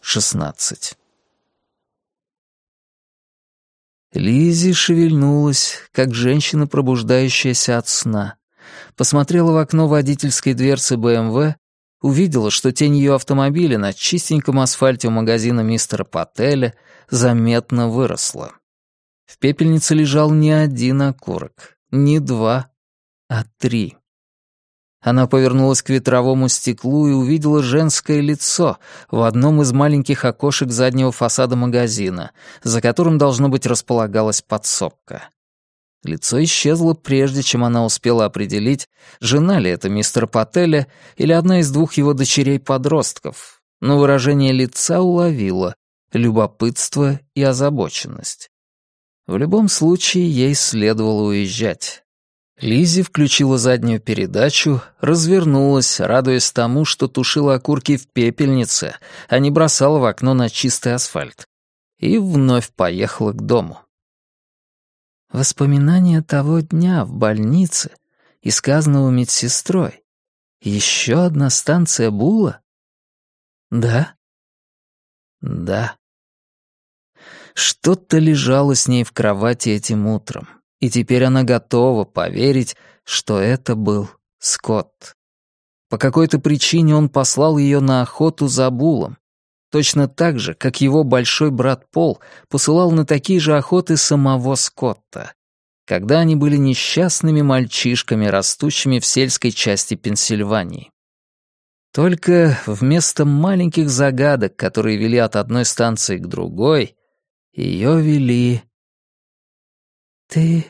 Шестнадцать. Лизи шевельнулась, как женщина, пробуждающаяся от сна. Посмотрела в окно водительской дверцы БМВ, увидела, что тень ее автомобиля на чистеньком асфальте у магазина мистера Пателя заметно выросла. В пепельнице лежал не один окурок, не два, а три. Она повернулась к ветровому стеклу и увидела женское лицо в одном из маленьких окошек заднего фасада магазина, за которым, должно быть, располагалась подсобка. Лицо исчезло прежде, чем она успела определить, жена ли это мистера Пателя или одна из двух его дочерей-подростков, но выражение лица уловило любопытство и озабоченность. В любом случае, ей следовало уезжать. Лизи включила заднюю передачу, развернулась, радуясь тому, что тушила окурки в пепельнице, а не бросала в окно на чистый асфальт, и вновь поехала к дому. Воспоминания того дня в больнице и сказанного медсестрой. Еще одна станция Була? Да? Да. Что-то лежало с ней в кровати этим утром и теперь она готова поверить, что это был Скотт. По какой-то причине он послал ее на охоту за Булом, точно так же, как его большой брат Пол посылал на такие же охоты самого Скотта, когда они были несчастными мальчишками, растущими в сельской части Пенсильвании. Только вместо маленьких загадок, которые вели от одной станции к другой, ее вели «Ты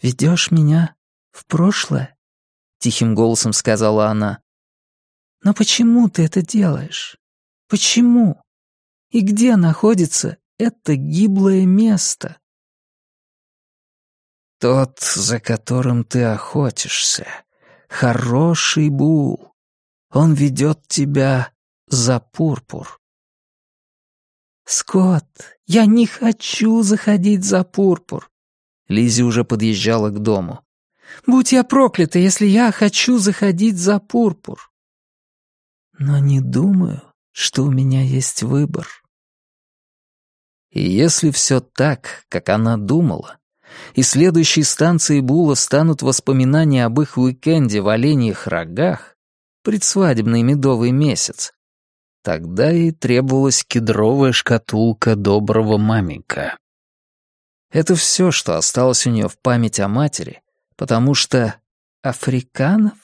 ведешь меня в прошлое?» — тихим голосом сказала она. «Но почему ты это делаешь? Почему? И где находится это гиблое место?» «Тот, за которым ты охотишься, хороший Бул. Он ведет тебя за пурпур». «Скотт, я не хочу заходить за пурпур. Лизи уже подъезжала к дому. «Будь я проклята, если я хочу заходить за пурпур!» «Но не думаю, что у меня есть выбор». И если все так, как она думала, и следующей станцией Була станут воспоминания об их уикенде в оленьих рогах, предсвадебный медовый месяц, тогда ей требовалась кедровая шкатулка доброго маменька. Это все, что осталось у нее в память о матери, потому что африканов,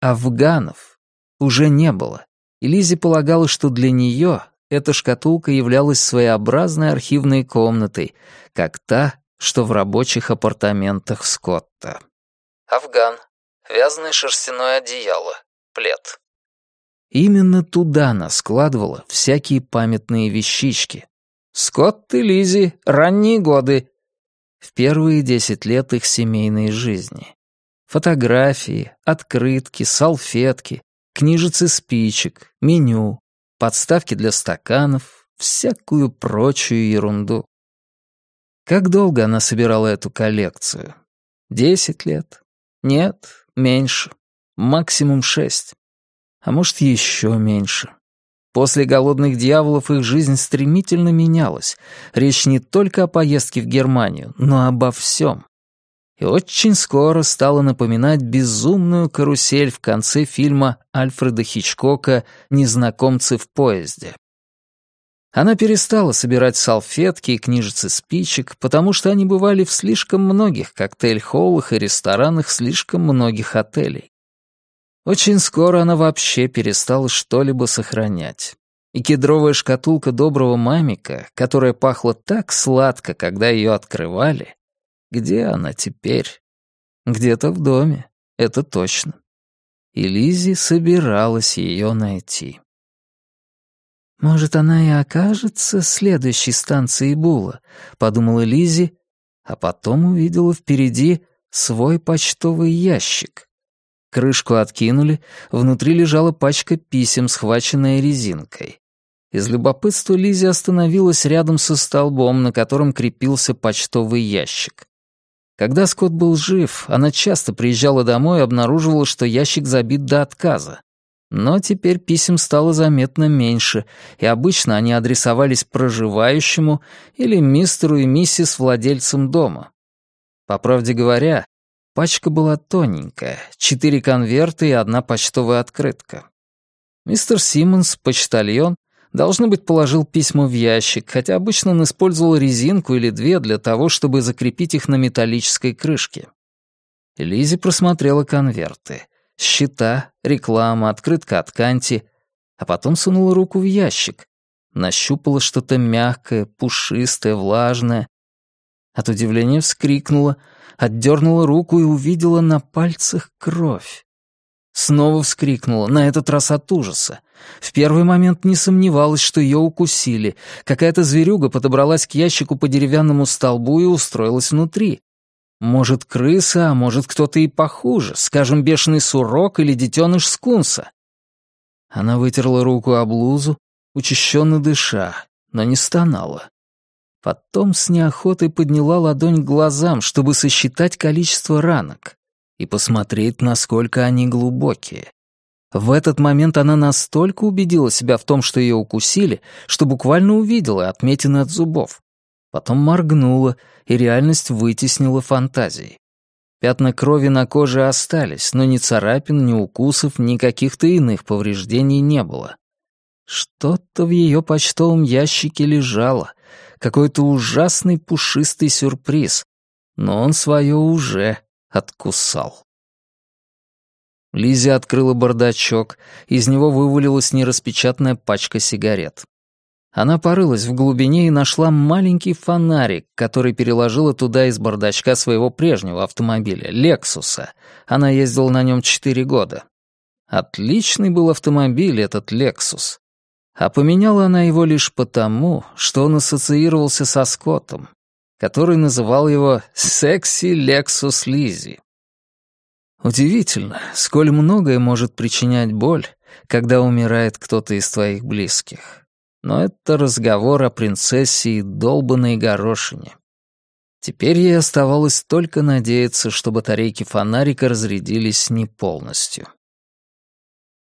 афганов уже не было, и Лизи полагала, что для нее эта шкатулка являлась своеобразной архивной комнатой, как та, что в рабочих апартаментах Скотта. Афган. Вязаное шерстяное одеяло. Плед. Именно туда она складывала всякие памятные вещички, Скотт и Лизи, ранние годы. В первые десять лет их семейной жизни. Фотографии, открытки, салфетки, книжицы спичек, меню, подставки для стаканов, всякую прочую ерунду. Как долго она собирала эту коллекцию? Десять лет? Нет, меньше. Максимум шесть. А может, еще меньше. После «Голодных дьяволов» их жизнь стремительно менялась. Речь не только о поездке в Германию, но обо всем. И очень скоро стала напоминать безумную карусель в конце фильма Альфреда Хичкока «Незнакомцы в поезде». Она перестала собирать салфетки и книжицы спичек, потому что они бывали в слишком многих коктейль-холлах и ресторанах слишком многих отелей. Очень скоро она вообще перестала что-либо сохранять. И кедровая шкатулка доброго мамика, которая пахла так сладко, когда ее открывали, где она теперь? Где-то в доме, это точно. И Лизи собиралась ее найти. «Может, она и окажется следующей станцией Була», — подумала Лизи, а потом увидела впереди свой почтовый ящик. Крышку откинули, внутри лежала пачка писем, схваченная резинкой. Из любопытства Лизи остановилась рядом со столбом, на котором крепился почтовый ящик. Когда Скотт был жив, она часто приезжала домой и обнаруживала, что ящик забит до отказа. Но теперь писем стало заметно меньше, и обычно они адресовались проживающему или мистеру и миссис владельцам дома. По правде говоря, пачка была тоненькая, четыре конверта и одна почтовая открытка. Мистер Симмонс, почтальон, должно быть, положил письма в ящик, хотя обычно он использовал резинку или две для того, чтобы закрепить их на металлической крышке. Лизи просмотрела конверты счета, реклама, открытка от Канти, а потом сунула руку в ящик, нащупала что-то мягкое, пушистое, влажное. От удивления вскрикнула, отдернула руку и увидела на пальцах кровь. Снова вскрикнула, на этот раз от ужаса. В первый момент не сомневалась, что ее укусили. Какая-то зверюга подобралась к ящику по деревянному столбу и устроилась внутри. Может, крыса, а может, кто-то и похуже, скажем, бешеный сурок или детеныш скунса. Она вытерла руку о блузу, учащенно дыша, но не стонала. Потом с неохотой подняла ладонь к глазам, чтобы сосчитать количество ранок и посмотреть, насколько они глубокие. В этот момент она настолько убедила себя в том, что ее укусили, что буквально увидела отметины от зубов. Потом моргнула, и реальность вытеснила фантазии. Пятна крови на коже остались, но ни царапин, ни укусов, ни каких-то иных повреждений не было. Что-то в ее почтовом ящике лежало, какой-то ужасный пушистый сюрприз, но он свое уже откусал. Лиззи открыла бардачок, из него вывалилась нераспечатанная пачка сигарет. Она порылась в глубине и нашла маленький фонарик, который переложила туда из бардачка своего прежнего автомобиля, «Лексуса». Она ездила на нем четыре года. Отличный был автомобиль этот «Лексус». А поменяла она его лишь потому, что он ассоциировался со Скоттом, который называл его «Секси Лексус Лизи». Удивительно, сколь многое может причинять боль, когда умирает кто-то из твоих близких. Но это разговор о принцессе и долбанной горошине. Теперь ей оставалось только надеяться, что батарейки фонарика разрядились не полностью.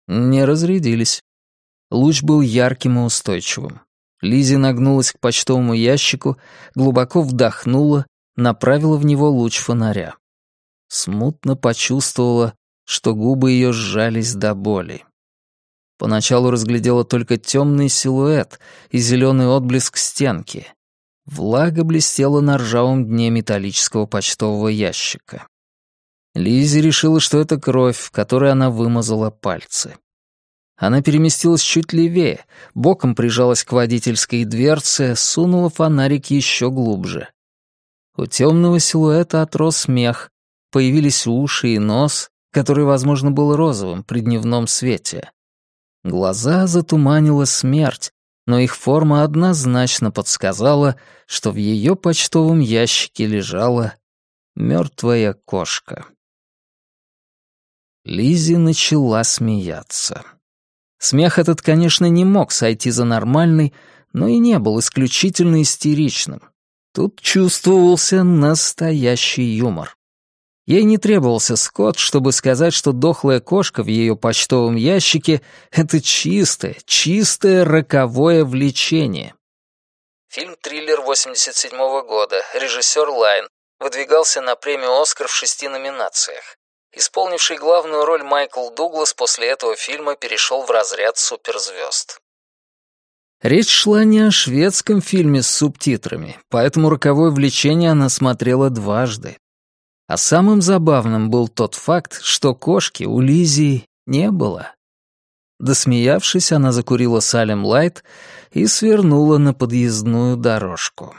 Не разрядились. Луч был ярким и устойчивым. Лизи нагнулась к почтовому ящику, глубоко вдохнула, направила в него луч фонаря. Смутно почувствовала, что губы ее сжались до боли. Поначалу разглядела только темный силуэт и зеленый отблеск стенки. Влага блестела на ржавом дне металлического почтового ящика. Лизи решила, что это кровь, в которой она вымазала пальцы. Она переместилась чуть левее, боком прижалась к водительской дверце, сунула фонарик еще глубже. У темного силуэта отрос мех, появились уши и нос, который, возможно, был розовым при дневном свете. Глаза затуманила смерть, но их форма однозначно подсказала, что в ее почтовом ящике лежала мертвая кошка. Лизи начала смеяться. Смех этот, конечно, не мог сойти за нормальный, но и не был исключительно истеричным. Тут чувствовался настоящий юмор. Ей не требовался Скотт, чтобы сказать, что дохлая кошка в ее почтовом ящике — это чистое, чистое роковое влечение. Фильм-триллер 87 -го года, режиссер Лайн, выдвигался на премию «Оскар» в шести номинациях. Исполнивший главную роль Майкл Дуглас после этого фильма перешел в разряд суперзвезд. Речь шла не о шведском фильме с субтитрами, поэтому роковое влечение она смотрела дважды. А самым забавным был тот факт, что кошки у Лизии не было. Досмеявшись, она закурила Салем Лайт и свернула на подъездную дорожку.